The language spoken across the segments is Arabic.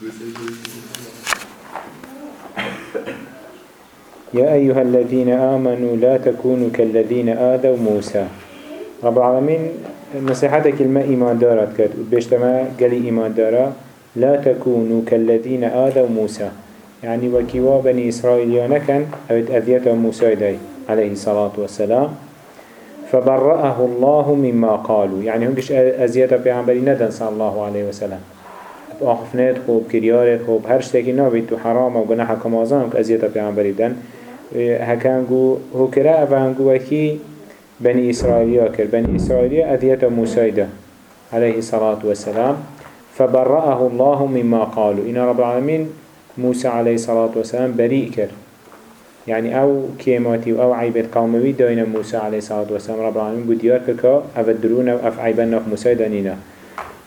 يا أيها الذين آمنوا لا تكونوا كالذين آذوا موسى. رب العالمين نصيحتك الماء إيمان دارت كد بيشتما قال إيمان دارا. لا تكونوا كالذين آذوا موسى. يعني وكيوا بني إسرائيل كان أبت أذية موسى داي عليه الصلاة والسلام. فبرأه الله مما قالوا. يعني هم كش أذية بيعنبري ندن صلى الله عليه وسلم. آخفنات خوب كريارت خوب هر شتاكي نابید تو حرام و گناح کمازان که ازیتا پیغمبری دن هكانجو هو كرا أفانجو وكي بني إسرائيل كر بني إسرائيل أذية موسى عليه الصلاة والسلام فبرأه الله مما قالوا. إن رب العالمين موسى عليه الصلاة والسلام بريء كر يعني أو كيماتي أو عيبت قوموي داين موسى عليه الصلاة والسلام رب العالمين قد ياركك أفدرون أف عيبنا موسى دانينا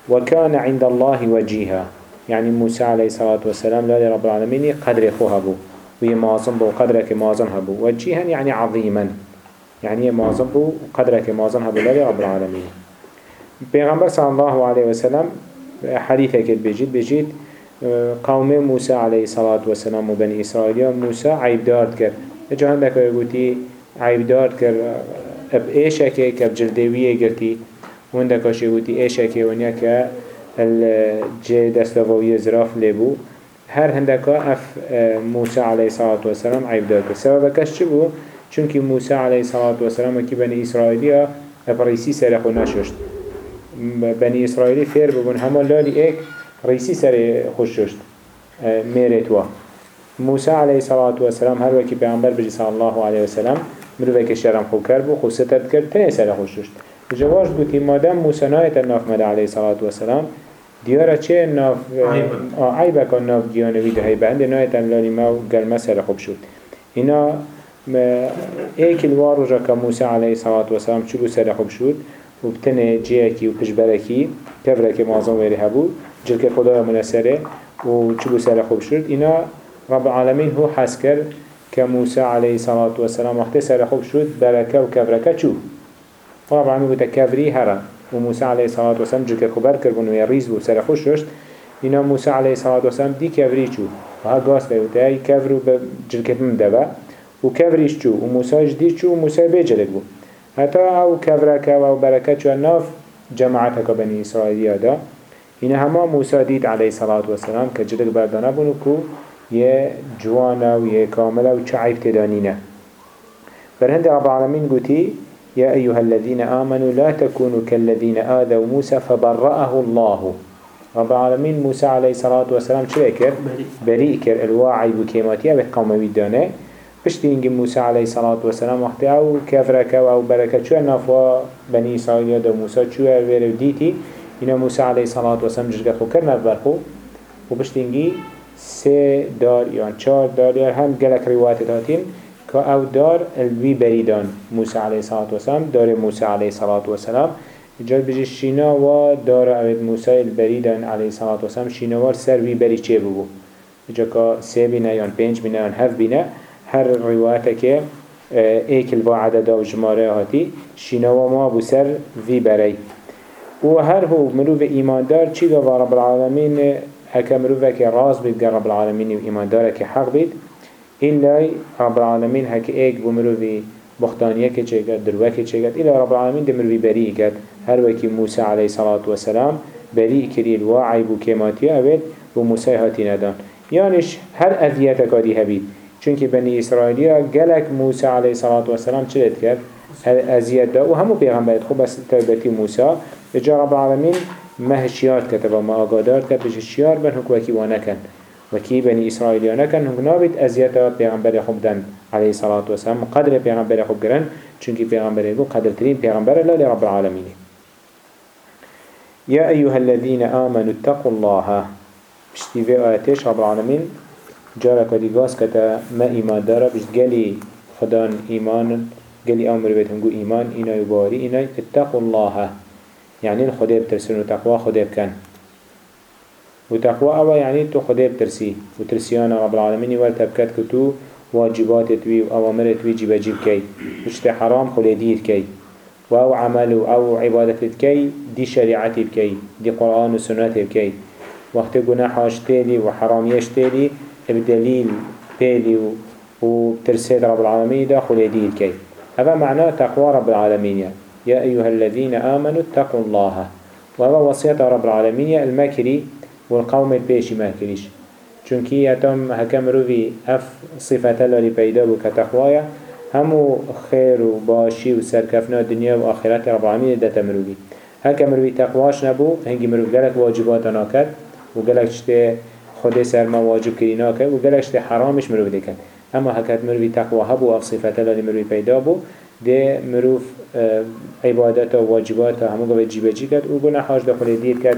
وكان عند الله وجيها. يعني موسى عليه الصلاة والسلام لا رب العالمين قدر خوها بو وهي معظم بو قدرك معظم هبو. وجيها يعني عظيما. يعني معظم بو قدرك معظم هبو لا رب العالمين. پیغمبر صلى الله عليه وسلم حديثة كد بجيت بجيت قوم موسى عليه الصلاة والسلام وبني إسرائيل موسى عيب دارد كر جهان بك يقولي عيب دارد كر اب ايشكي كب جلدوية قلتي وندك يقولي ايشكي ونيا الجي دستوية زراف لبو هر هندك اف موسى عليه الصلاة والسلام عيب دارد كر سبب كش چبو چونك موسى عليه الصلاة والسلام كي بني إسرائيل ابريسي سرخو نششت بني إسرائيل فير ببون. هما لالي ايك رئيسي سر خوششت ميرتوا موسى عليه الصلاة والسلام هر وكي پیغمبر بجي الله عليه وسلم مروه که شرم خو کرد بو خو ستت کرد تنه سر خوششت جواش گوتی مادم موسى نایت ناف مده عليه الصلاة والسلام دیاره چه ناف عیبه. کن ناف گیانوی ده هی بنده نایت لالی ما گرمه سر خوب شد. اینا ایک الوار رجا که الصلاة والسلام چلو سر خوب شد. و بتنه جیکی و پشبرکی معظم ویری هبو. خدا منسره و چلو سر خوب شد. اینا رب العالمين هو حس کرد که الصلاة والسلام وقت سر خوب شد بركة و چو؟ رب العالمين بوتا كفري هرا و موسى عليه الصلاة والسلام جلك خبر کربون و يريز و سر خوش شد اینا موسى عليه الصلاة والسلام دي كفري چو و ها قاس بيوتا هاي كفرو بجلكت من دبا. و كفريش چو و موسى جديد چو و موسى بيجلد بو. حتى أو كفركة و بركة چو الناف جماعتك بني إسرائيل دا این همه موسى دید علیه صلاة و سلام که جدک بردانه بونو که یه جوانه و یه کامله و چه عیب تدانینه برهند رب العالمين قوتي يا أيها الذين آمنوا لا تكونوا كالذين آذوا موسى فبرأه الله. رب العالمين موسى عليه الصلاة والسلام شو يكر؟ بريء. كر. الواعي بكيماتيا بقوم بيدانه. بشتي إنجي موسى عليه الصلاة والسلام وقت أو كفرك أو بركة شو نافوا بني إسرائيل دا موسى شو ويرو ديتي اینا موسی علیه صلات و سلام جشگه خو کرد برخو و بشتینگی سه دار یا چهار دار یا هم گلک روایت داتین که أو دار الوی بریدان. موسی علیه صلات و سلام دار موسی علیه صلات و سلام جای بجی شینا و دار اوید موسی البریدان علیه صلات و سلام شینوار سر وی بری چه بگو جا که سه بینه یا پنج بینه یا هف بینه. هر روایت که ایکل با عدد و جماره هاتی شینوا ما بو سر وی بری. و هر هو مروف ایمان دار چی گفت؟ رب العالمین هکا مروفه که راز بید رب العالمین و ایمان داره که حق بید. إلا رب العالمين هك إيك بمروفي بختانية كتشيكت دروة كتشيكت إلا رب العالمين دمروفي بريء كت هر وكي موسى عليه الصلاة والسلام بريء كري الواعي بو كيماتي أبد وموسى هاتي ندان. يانش هر أذيتك هذه هبيد چونك بني إسرائيلية قالك موسى عليه الصلاة والسلام چلت كت أذيت دا وهمو بيغمبرت خب بس توبتي موسى إجا رب العالمين ما هشيار كتب وما أقادار كتب هشيار بن هك وكي وانكن وكي بني إسرائيل وانكن هك نابت أزياتا بيغمبر خوب دن عليه الصلاة والسلام قدر بيغمبر خوب گرن چونك بيغمبر يقول قدر ترين بيغمبر لا لرب العالمين يا أيها الذين آمنوا اتقوا الله. بشتي في آياتش رب العالمين جارك ودقاس كتا ما إيمان دارا بشت قالي خدان إيمان قالي أمر بيتهم قو إيمان إنا يباري إنا اتقوا الله. يعني الخدي بترسين وتقوى خدي بكن وتقوى أوا يعني تو خدي بترسي وترسيانا رب العالمين والتبكت كتو واجبات توي وأوامر توي جيب جيب كي. وشت حرام خلي دير كي. وأو عمل أو عبادة كي دي شريعتي بكي دي قرآن وسنة بكي وقت گناحاش تيلي وحراميش تيلي بدليل تيلي وترسيد رب العالمين دا خليدي الكي هذا معناه تقوى رب العالمين. يا أيها الذين آمنوا اتقوا الله. وهذا وصية رب العالمين المكري والقوم البيشي ماكريش چونكي يتم هكام روفي أف صفة اللي بيدا بك تقوايا همو خير و باشي و سركفنا دنيا و آخرات رب العالمين دا تمروفي هكام روفي تقواش نبو هنگي مروف غلق واجبات ناكد و غلق شته خود سر ما واجب كري ناكد و غلق شته حرامش مروف دكن اما هكات مروفي تقوى هبو اف صفة اللي مروفي بيدا بو ده مروف عبادات و واجبات همو قوة جيبه جي كد و گناحاش داخل دير كد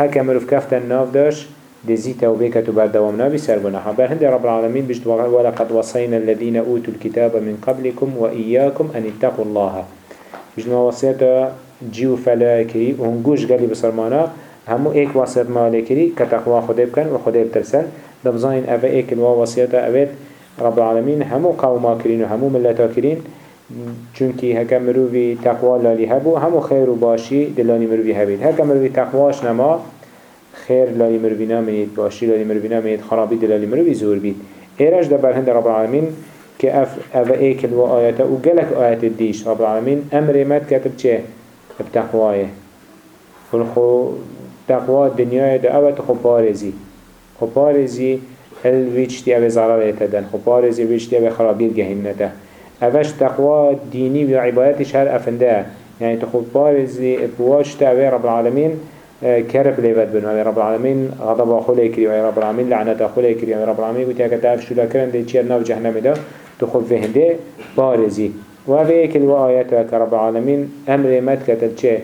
هكا مروف كفتن ناف داش دزي توبه كتو بردوام نابي سر گناحا بر هند رب العالمين بجد ولقد وصينا الذين أوتوا الكتاب من قبلكم وإياكم أن اتقوا الله. بجد وصيتا جيو فلا كري وهنگوش قالي بسرمانا همو ايك وصيت ما كري كتقوى خده بكن وخده بترسل دبزاين أفا ايك الوا وصيتا أبيت رب العالمين همو قوما كرين وهمو ملتا كرين چونکی هکا مروی تقوی لالی هبو همو خیر و باشی دلانی مروی هبید هکا مروی تقواش نما خیر لالی مروی نامید باشی لالی مروی نامید خرابی دلالی مروی زور بید ایرش ده برهند رب العالمین که اف اف ایکل و آیاته و گلک آیات دیش. رب العالمین أمر مد کتب چه؟ بتقوایه خو تقوى دنیای ده اوت خو بارزی خو بارزی هل ویچتی أو ضرر تدن خو بارزی ویچتی أو خرابی گهین نده اوش تقوى ديني و عبادتش هر افنده. يعني تخوف بارزي بواش تاوي رب العالمين آه، كرب ليبت بن رب العالمين غضب أخو ليكري رب العالمين لعنة أخو ليكري رب العالمين قلت ياك تعرف شو لكرن دي تشير ناف جهنم ده تخوف فهنده بارزي وهذا يكل وآياته كرب العالمين أمر مد كتل چه؟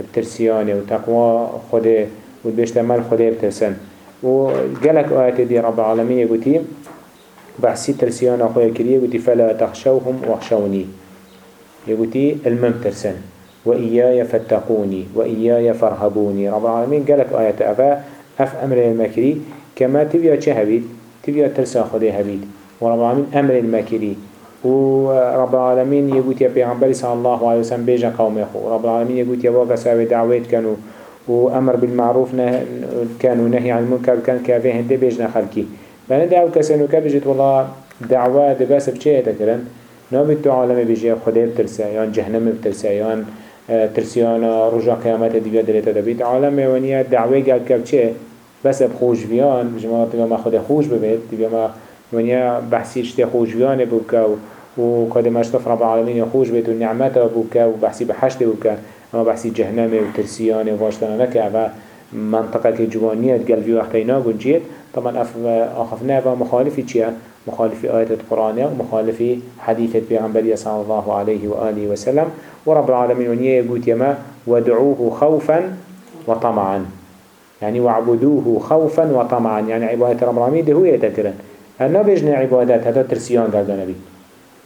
بترسيانه وتقوى خده وبيشتمل خده بترسن وقالك آيات دي رب العالمين يقولي بحثي ترسيان أخويا كريه قلت فلا تخشوهم واخشوني يقولي المم ترسن. وإياي فاتقوني وإياي فارهبوني رب العالمين قالك آية أفا أف أمر المكري كما تبيا چه هبيد تبيا ترسى خده هبيد ورب العالمين أمر المكري ورب العالمين يقول يا بيغمبر صلى الله عليه وسلم بيجا قوم يخو رب العالمين يقول يا واقع سابي دعوات كانوا وأمر بالمعروف كانوا نهي عن المنكر كان كافيه هنده بيجنا خلقي فأنا دعو كسنو كبجت والله دعوة دبس بچه تكرن نابد تو عالم بيجي خده بترسى يان جهنم بترسى يان ترسيانا رجا قيامت ديوه دلتا دبيت عالم ونيا دعوة قلب كب چه بس بخوش بيان بجماعة تبا ما خده خوش ببيت تبا ما ونيا بحثي اشتي خوش بيان بوكا وقد ما اشتف رب العالمين خوش بيت ونعمته بوكا وبحثي بحشت بوكا اما بحثي جهنم وترسيان واشتنا نكا منطقة جوانية قلبي وقتينا قنجيت طبعا أخفنا ومخالفي چيا مخالفي آيات القرآن ومخالفي حديث البيغمبرية صلى الله عليه وآله وسلم ورب العالمين ونيه يقول يما ودعوه خوفا وطمعا يعني وعبدوه خوفا وطمعا يعني عبادة رب العالمين ده هو يتكرن أنا بيجنا عبادات هذا ترسيان قال نبي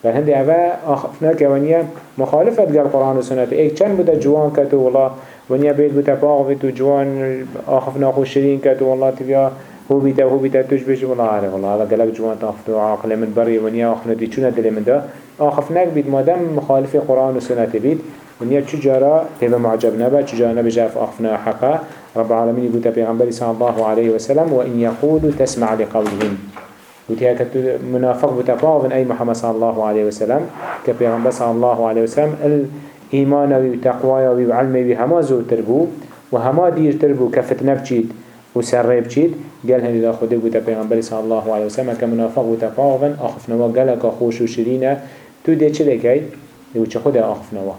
فهندي أبا أخفنا كونيا مخالفة قال القرآن والسنة إيه كان بدا جوان كتو والله. ونيا بيت بتا باغ جوان أخفنا خوشرين كتو والله تبيا هو بيتا هو بيتا توش بيش والله عارف والله. هذا قلق جوان تافتو عقل من بري ونيا أخنا دي چونا دل من ده؟ آخفناك بيت مادام مخالف قرآن وسنة بيت ونيا چجارا تبا معجب نبا چجارا نبا جاف آخفنا حقا. رب العالمين يقول تبيغنبري صلى الله عليه وسلم وإن يقولوا تسمع لقولهم. قلت هيك منافق بتفاوض أي محمد صلى الله عليه وسلم. كبيغنبر صلى الله عليه وسلم الإيمان وتقوى وعلم بهما زور تربو وهما دير تربو كفتنا بچيت وسره بچيت قال هني دا خده بوتا پیغمبر صلى الله عليه وسلم كمنافق بوتا پاغن آخفنوا قلق خوش و شرينه تو ده چه دكي دو چه خود آخفنوا.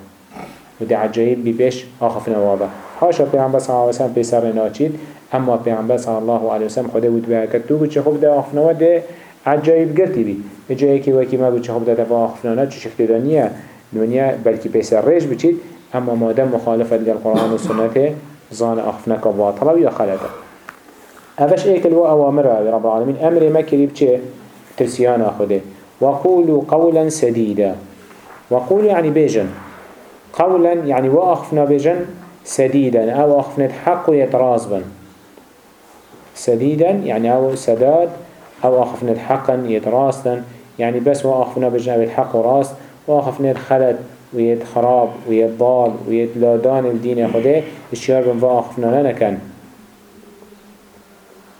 و ده عجایب بی پیش آخفنوا با. حاشا پیغمبر صلى الله عليه وسلم پیسر ناچید أما پیغمبر صلى الله عليه وسلم خده بود بها تو چه خود ده آخفنوا ده عجایب گرتی بی جایی که وکی ما بود چه خود ده تفا آخفنوا چه شکل دانیه دنیا بلکه پیسر ریش بچید. اما مادم مخالفت قرآن و زان أخفنك باطلا یا خلطه. هفش ايكل و اوامره رب العالمين. أمر ما كريب چه ترسيان أخده. وقولوا قولا سديدا. وقولوا يعني بيجن. قولا يعني وأخفنا بيجن سديدا. أو اخفنا حق يترازبا. سديدا يعني أو سداد. أو اخفنا حقا يتراسدا يعني بس وأخفنا بيجن الحق وراس واخفنا خلد ويت خراب ويت ضال ويت لادان الدين خده الشيار بن وأخفنا لنا كان.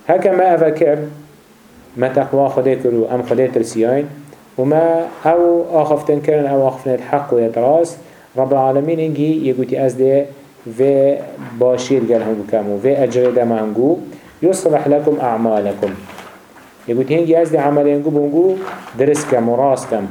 هكا ما أفكر ما تقوى خده كرو أم خده ترسيين وما أو آخفتن كرن أو آخفتن الحق ويتراس رب العالمين إنجي يقولي أزده في باشير قال هنگو كامو في أجر دم هنگو يصلح لكم أعمالكم. يقول هنگي أزده عمل هنگو بونگو درس كم وراس كم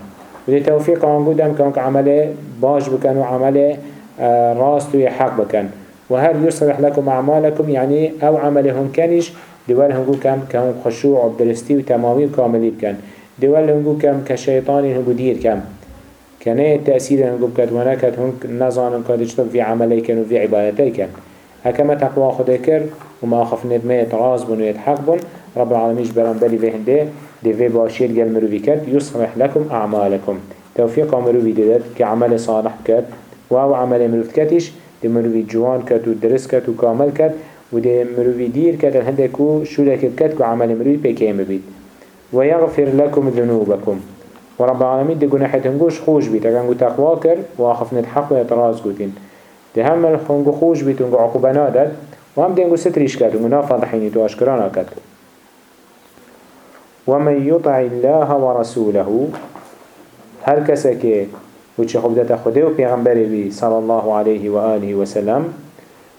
ودي توفيق هنگو دم كونك عمله باش بكن وعمله آه، راست ويحق بكن. وهل يصلح لكم أعمالكم؟ يعني أو عملهم كانش دول هنگو كم كم خشوع وبدرستي وتمامي وكاملي بكن دول هنگو كم كشيطان هنگو دير كم كان تأثير هنگو بكت ونكت هنگ نظان كادشتب في عملي كان وفي عبادتي كان هكما تقوى خده كر وما خف ندمه يتراز بن ويتحق بن. رب العالمين جبران بلي في هنده دي في باشير قال مروفي كت يصلح لكم أعمالكم توفيق مروفي ديدت كعمل صالح كت وهو عمل مروف كتش دي مروفي جوان كت ودرس كت وكامل كت ودي مروفي دير كت الهنده كو شولك كت كو عمل مروفي بكيم بيت ويغفر لكم ذنوبكم. ورب العالمين دي جناحت هنگوش خوش بيت. هنگو تقوى كر واخف ندحق ويتراز قوتين. دي هم هنگو خوش بيت هنگو عقوبة نادد وهم دي هنگو ستريش كت هنگو نافضحيني تو اشكرانا كت ومن يطع الله ورسوله هر كسك وچه خب داتا خده و پیغمبر بي صلى الله عليه وآله وسلم.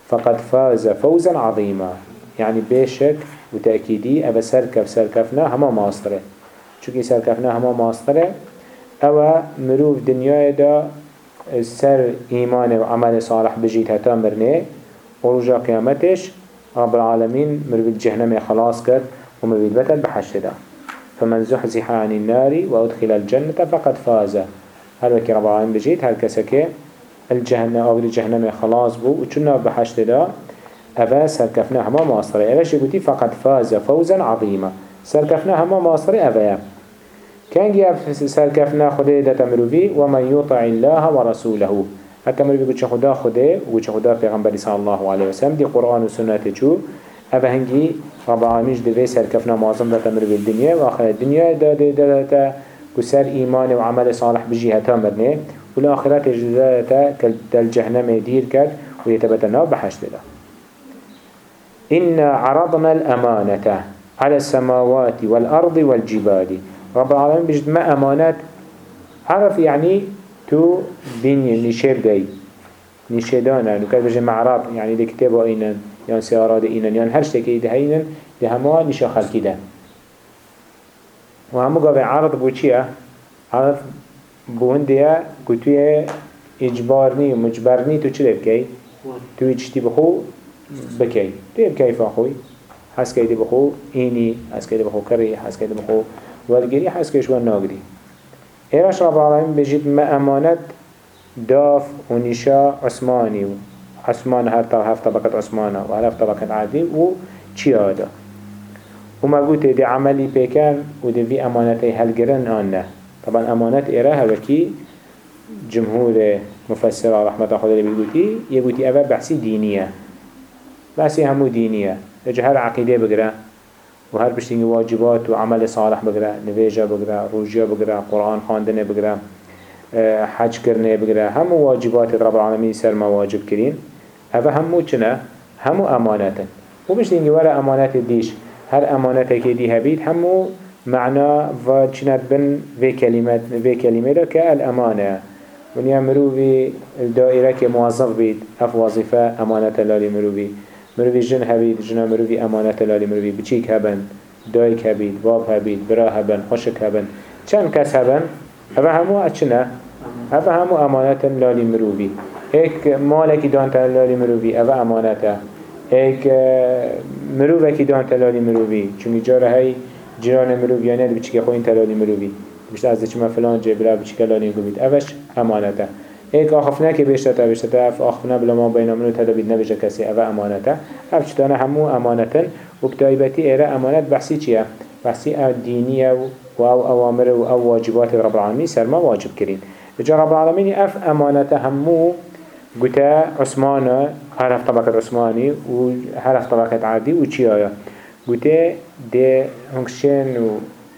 فقد فاز فوزا عظيما. يعني بيشك وتأكيدي أبا سركف سركفنا هما ماستره. چونكي سركفنا هما ماستره أو مروف دنيا دا سر إيمان وعمل صالح بجيت هتا مرنه. ورجا قيامتش رب العالمين مروف الجهنم خلاص كد ومروف بتل بحشت فمن زحزح عن النار وأدخل الجنة فقد فاز. هل وكي رب العالمين بجيت هل كسكي الجهنم أو الجهنم خلاص بو. وچنا بحشت دا أبا سركفنا هما ماصرة أباش يقولي فقد فاز فوزا عظيما سركفنا هما ماصرة أبا كان سركفنا خده دا تمروبي ومن يطع الله ورسوله هكا مروبي قلت خدا خده وقلت خدا پیغمبر صلى الله عليه وسلم. دي قرآن وسنة چو. أبا هنجي رب العالمين دوي سركفنا معظم دا تمروبي الدنيا وآخر الدنيا دا دا دا دا كسر إيمان وعمل صالح بجهة مرنه والآخرات جزاتا كالجهنم دير كد ويتبتنا بحشت ده إنا عرضنا الأمانة على السماوات والأرض والجبال. رب العالمين بجد ما أمانات؟ عرف يعني تو بين نشيب داي نشيدانا نكاد بجد معرض يعني دي كتابة إينا يعني سيارات إينا يعني هرش تكي ده إينا ده هما نشا خلقي ده. وهمو قابع عرض بو چيه عرض بو هندية كتوية إجبارني ومجبرني تو چه بكي تو يجتي بخو بكي تيب كيف أخوي حس كيدي بخو إيني حس كيدي بخو كري حس كيدي بخو والجري حس كيش والناقري إيراش رب العالمين بجد ما داف ونشا عثماني عثمان هر هف طبقة عثمانة وهر طبقة عادي و چي هذا وما قلت دي عملي بيكان ودي في أمانتي هلقرن آنه طبعا أمانت إيراها وكي جمهور مفسر رحمة الله عليه بيقولي يقولي أبا بحسي دينية بحثي همو دينية هر عقيدة بقرأ وهر بشتنگي واجبات وعمل صالح بقرأ نواجه بقرأ روجيا بقرأ قرآن خاندنه بقرأ آه، حج کرنه بقرأ همو واجبات رب العالمين سر ما واجب كرين. اوه همو چنه؟ همو امانتا و بشتنگي ولا امانات ديش هر امانتا که دي هبيت همو معنى و بن في كلمات في كلمة كالأمانة ونيا مروفي الدائرة كموظف بيت اف وظيفة أمانة لالي مروفي مروی جن هبید جن مروی امانت لالی مروی. بچیک هبن دایک هبید باب هبید برا هبن خوشک هبن چند کس هبن هبه همو اچنه هبه همو امانت لالی مروی. ایک مالکی دانت لالی مروی هبه امانته ایک مروفکی دانت لالی مروی. چون جاره جیران مرویانه بچیک خوین تلالی مروی بشت از چما فلان جبرا بچیک لالی گوید اوش امانته. ایک آخفنه که بیشتر تا بیشتر تا اف آخفنه بلا ما بین امنو تدابید نبیشه کسی. اوه امانته. اف چطانه همو امانتن. و کتایبتی ایره امانت بحثی چیه؟ بحثی او دینیه و او اوامر و او واجبات رب العالمین. سر ما واجب کرین. جا رب العالمین اف امانته همو قتا عثمان هر اف طبقة عثماني و هر اف طبقة عادي و چی قتا ده هنگشن و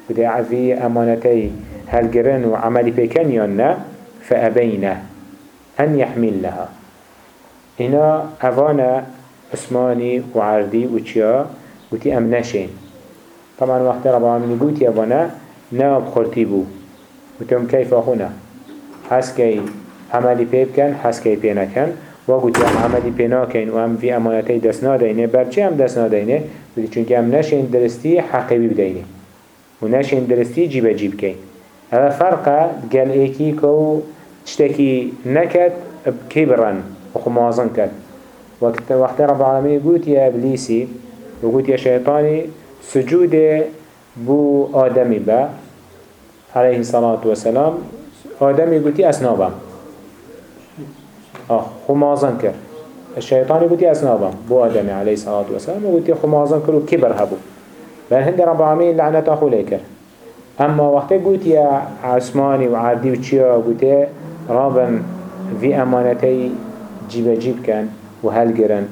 قتا عفی امانتي هلگرن و عملی پیکن یا نه؟ فأبينه أن يحمل لها. هنا أفانا عثماني وعردي وچيا قوتي ام نشين طبعا وقت رب العالمين قوتي ابانا ناب خورتي بو قوتهم كيف اخونا حس كي عملي بيب كان حس كي بينا كان وقوتي ام عملي بينا كان وام في امانتي دسنا دينه برچه ام دسنا دينه بودي چونك ام نشين درستي حقي بدينه ونشين درستي جيب جيب كين هذا فرقه قال ايكي كو تشتكي نكت بكبرا وخمازن كت وقت وقت رب العالمين قلت يا ابليسي وقلت يا شيطاني سجود بو آدمي با عليه الصلاة والسلام. آدمي قلت أسنابا آه خمازن كر الشيطاني قلت أسنابا بو آدمي عليه الصلاة والسلام وقلت خمازن كر وكبر هبو. بل هند رب العالمين لعنة أخو ليكر اما وقتی گوتی عثمانی و عردی و چیا گوتی رابن في امانتي جيب جيب كان وهل جرن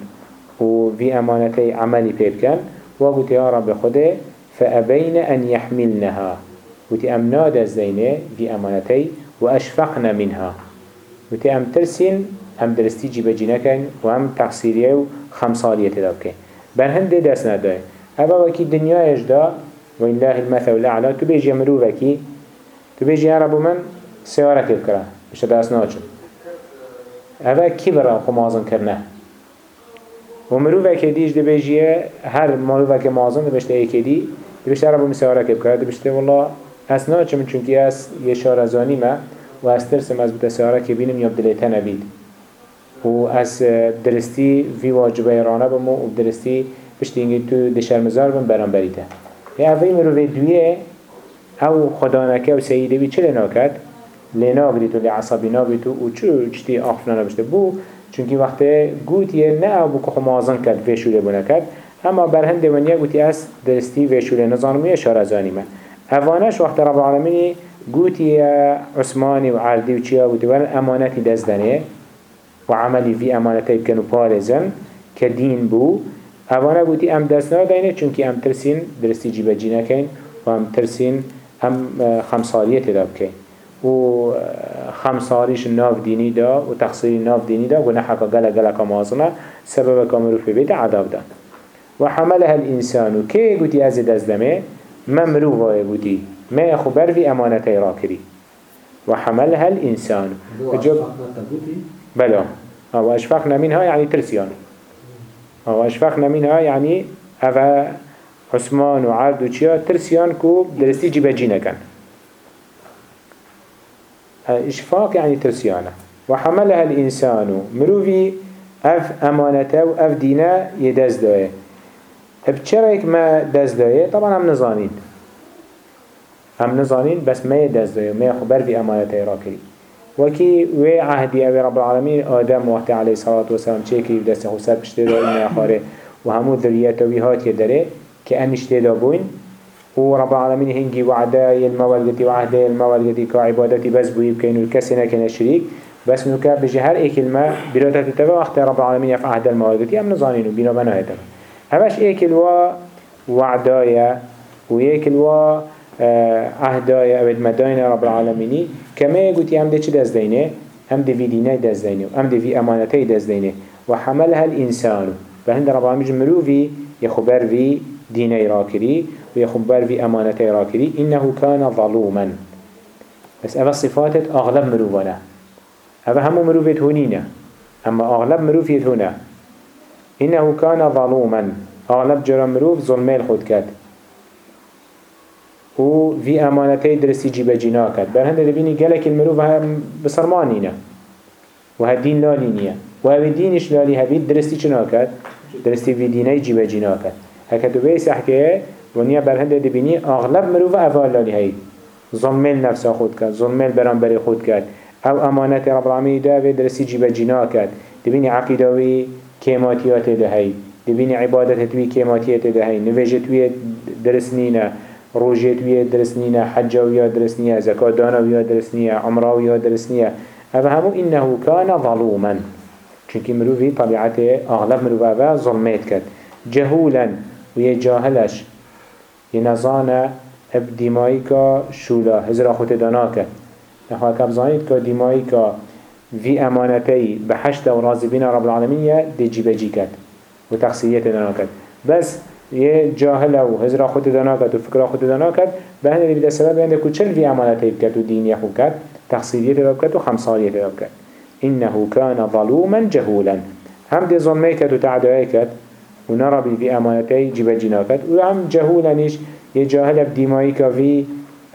وفي امانتي عملي بيب كان وقلت يا رب خده فأبين أن يحملنها قلت أم ناد الزينة في أمانتي وأشفقنا منها. قلت أم ترسين أم درستي جيب جينكن وأم تقصيرية وخمسالية تدابكن برهن دي دست نداي أبا وكي دنيا يجدا وإله المثل الأعلى تبيجي مروفكي تبيجي يا رب من سيارة الكرة مش دست ناچن. اوه کی برا خمازن کرنه و مروفه که دیش دی بیجیه هر مروفه که مازن دی بشته ایکی دی دی بشته عربو مسیاره که بکرد دی بشته والله اسنا چم چونکی از یه شارزانی ما و از ترسم از بتا سیاره که بینم یا بدلیته نبید و از درستی وی واجبه رانه بمو و درستی بشته اینگه تو دی شرمزار بم برام بریته یه اوه مروفه دویه او خدا نکه و سیده بی چه ناکد لینا بریتو لی عصبی نابیتو و چو چتی آخفنا نبشته بو چونکی وقتی گوتیه نه او بو که مازن کرد ویشوله بونه کرد. اما برهند ونیا گوتی از درستی ویشوله نظانمیه شارزانی من. اوانش وقت رب العالمینی گوتی عثمانی و عردی و چیا گوتی ول امانتی دزدنه و عملی فی امانتی بکنو پارزن که دین بو. اوانا گوتی أم دست نادینه چونکی أم ترسین درستی جیبه جی نکن و أم ترسین ام خمسالیت داب کن و خمساریش ناف دینی دا و تقصیری ناف دینی دا و نحقا گلا گلا کمازنا سبب کامرو في بيت عذاب دا و حملها الإنسان. كي قوتي ازد ازدمه ممرو وای قوتي ما خبر في امانتي راكري وحملها الإنسان. جب بلا أو أشفقنا منها يعني ترسيان. أو أشفقنا منها يعني أفا عثمان و عرض و چیا ترسيان كو درستي جيبا جينا كان. إشفاق يعني ترسيانة وحملها الإنسان. مروفي أف أمانته وأف دينه يدز دوه بچرك ما دز طبعا هم نظانين هم نظانين بس ما يدز ما يخبر في أمانته راكري. وكي وي عهدي أبي رب العالمين آدم وقت عليه الصلاة والسلام چيكي بدست خسر بشتده إنا يخاره وهمو ذريته ويهات يدره كأنش تدابوين ورب العالمين هنجي وعداء الموالدتي وعهداء الموالدتي كعبادتي بس بوي بكين الكسنة كنا شريك بس نوكا بجي هر اي كلمة براتة تتبع وقت رب العالمين يف عهد الموالدتي ام نظانين وبينا بنا هتبع همش اي كلوا وعدايا كلوا عهدايا ابد مداين رب العالمين كما يقول ام دي چه دز دينه ام دي في دينه دز دينه ام دي في امانتي دز دينه وحملها الانسان فهند رب العالمين مروفي يخبر في دينه راكري ويخبر في أمانته راكري إنه كان ظلوما بس أفا صفات أغلب مروفنا أفا همو مروفت هنينة أما أغلب مروفت هنا إنه كان ظلوما أغلب جرى مروف ظلمي الخود كات و في أمانته درسي جيبه جنا كات برهند دبيني قالك المروف هم بصرمانينا وهدين لالينيا وهذا دينش لالي هبيد درستي چنا كات درستي في ديني جيبه جنا كات هكذا بيس أحكيه ونیا برهنده دبینی اغلب مروف افعال لالی هید ظلمل نفسا خود کرد ظلمل برانبری خود کرد. أو امانت رب دا و درسی جیب جنا کرد دبینی عقیدوی کیماتیات ده هید دبینی عبادت توی کیماتیات ده هید نویجت توی درس روجه توی درس نینه حجاویا درس نیه زکات دانویا درس نیه عمراویا درس نیه أو همو إنه کان ظلوما. چونکه مروفی طبیعت اغلب مروف افعال ظلمت کرد. جهولا و یه جاهلش. ينزانا اب ديمائي كا شولا هزرا خود دانا كد نحو كب زانيد كا ديمائي كا في امانتي بحشت و رازبين رب العالمين دي جيبه جي كد و تقصيرية دانا كد بس یه جاهل و هزرا خود دانا کرد و فکر خود دانا کرد به هنده بیده سبب هنده که چل وی امانته بکرد و دینی خود کرد تقصیریت داب کرد و خمساریت داب کرد. إنه كان ظلوما جهولا. هم دي ظلمي كد و تعدائي كد و نربي في أمانتي جيب جنا كد و هم جهولا نيش يجاهل بديمائي كفي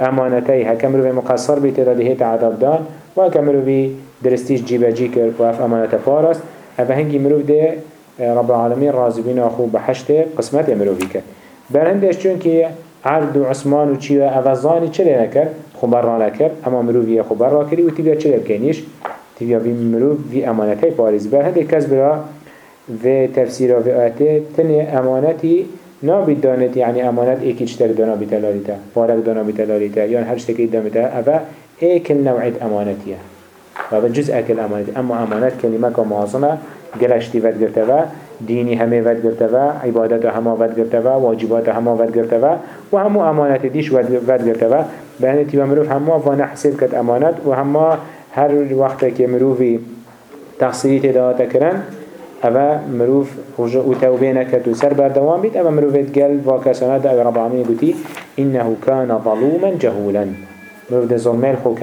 أمانتي هكمرو في مقصر بيتدا لهيت عذاب دان و هكمرو في درستيش جيب جي كر و اف أمانة فارس أفا هنگي مروف دي رب العالمين رازبين أخو بحشت قسمت مروفي كد برهندش چون که و عثمان و چی و اوزانی چه خبر را نکرد. اما مروفی خبر را کردی و تیبیا چه بکنیش تیویا وی مروف وی امانته پاریز. بر هده کس برا و تفسیر و آیته تنه امانتی نابید دانت یعنی امانت ایکی چتر دانا بیتلالیتا پارک دانا بیتلالیتا یا هر شتکی دامتا. اوه ایکل نوعید امانتیه. و به جز اکل امانت اما امانت کلمه که معظمه گلشتی ود گرته و دینی همه ود گرته و عبادت همه ود گرته و واجبات همه ود گرته و و همه امانت دیش ود گرته و. به هنه تیوه مروف همه وانه حسیب کت امانت و همه هر وقت که مروفی تقصیری تداوت کرن اما مروف و توبه نکد و سر بردوام بید اما مروفت گل و کسانه دا رب العالمین گوتی انه کان ظلوما جهولا. مروف ده ظلمه خو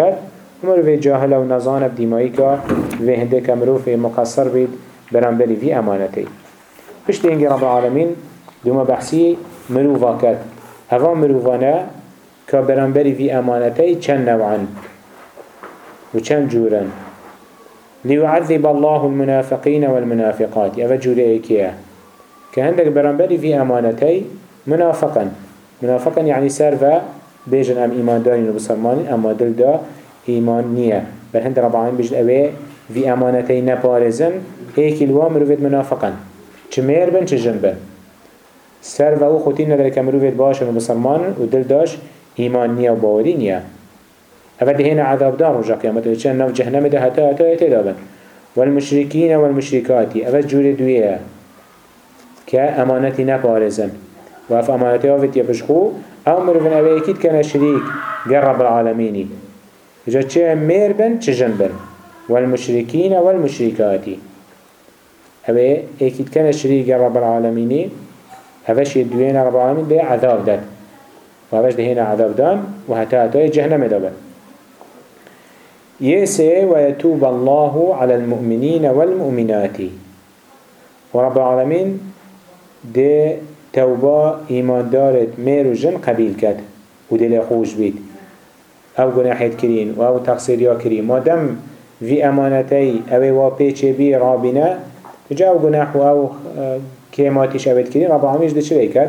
مروف جاهل و نظان بدیمایی که و هنده که مروف مقصر بید. برانبری في امانتی پشت اینگه رب العالمین دوما بحثی مروفا کرد هوا مروفانه که برانبری في امانتی چند نوعا وچند جورا ليعذب الله المنافقين والمنافقات. يفا جوري ايكيا كهندك برانبري في امانتي منافقا منافقا يعني سرفا بيجن ام ايمان دارين وبسلمان اما دل دا ايمان نية بل هند رب العالمين بيجن اوه في امانتي نبارزن هيك الوامر فيد منافقا چمير بن چجن بن سرفا و خوتين ندر كمرو فيد باشن وبسلمان ودل داش ايمان نية وباوري نية هفته هنا عذاب دار رجع قيامته چند نو جهنم ده هتا هتا يتدابن والمشركين والمشركات أفت جور دوية كأمانتي نبارزن وف أمانتي أفت يبشخو مروفن أبي أكيد كان شريك قرب العالمين إجا چه مير بن چه جن بن والمشركين والمشركات. أبي أكيد كان شريك قرب العالمين. هفش يدوين رب العالمين بي عذاب داد وهفش ده هنا عذاب دان. وهتا هتا جهنم دابن يسي ويتوب الله على المؤمنين والمؤمنات. ورب العالمين دي توبة إيمان دارت ميرو جن قبيل كد ودل خوش بيت. أو گناحيت كرين أو تقصير يا كرين. ما دم في أمانتي أو و پیچه بي رابنا جا أو گناح و آو كيماتي شبت كرين رب العالمين ده چه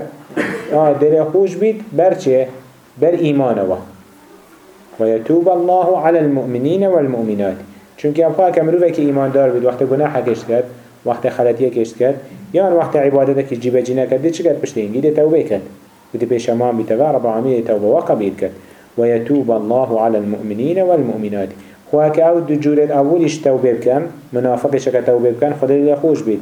آه دل خوش بيت بر چه؟ بر ايمانه ويتوب الله على المؤمنين والمؤمنات چونك ابخوا كمروفه كي ايمان دار بيد وقت گناح كشت کرد وقت خلطيه كشت کرد يان وقت عبادتك جيبه جينا کرد دي چه کرد؟ پشتين گيده توبه کرد. ودي بيشمان بيتوا رب العالمين توبه وقبيل کرد. ويتوب الله على المؤمنين والمؤمنات خواك أو دو جورت اولش توبه بكن منافقش اكا توبه بكن خدا دل خوش بيت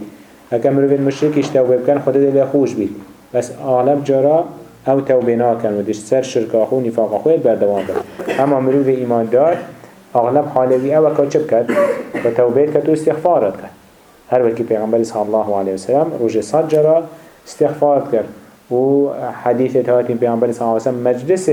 اكا مروف المشركش توبه بكن خدا دل خوش بيت بس اغلب جرا أو توبه ناکن و دش سر شرک آخو نفاق آخو بردوام بر اما مروف ایمان دار اغلب حالوی أو اکا چپ کد و توبه کد و استغفارت کد هر وکی پیغمبر صلی الله علیه وسلم روش صد جرا استغفارت کرد. و حدیث تهاتین پیغمبر صلی الله علیه وسلم مجلس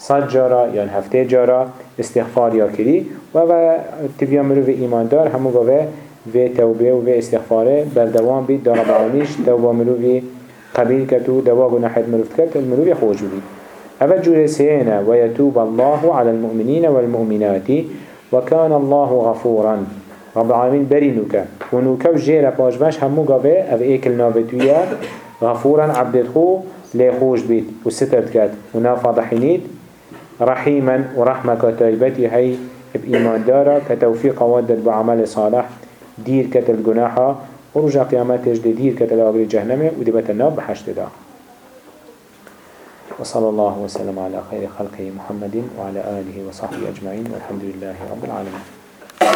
صد جارا یا هفته جارا استغفار یا کری و و تبیا مروف ایمان دار همو گوه و توبه و استغفاره بردوام بید. دار بعانیش توبه مروفی قبيل كتو دواغ نحد مروف كت المروف يخوش بي هذا جور سينا ويتوب الله على المؤمنين والمؤمنات وكان الله غفورا. رب العالمين برينوك ونوكا وجيرا باش همو قابه أو ايكل نابتويا غفورا عبد خو ليخوش بيت وسترت كات ونافضحينيت رحيما ورحمة كتايبتي هي بإيمان دارا كتوفيق ودد بعمل صالح. دير كتل جناحا ورجع قيامتش دي دير كتلا أغري جهنمه ودي بتناب بحشت دا. وصلى الله وسلم على خير خلقه محمد وعلى آله وصحبه أجمعين والحمد لله رب العالمين.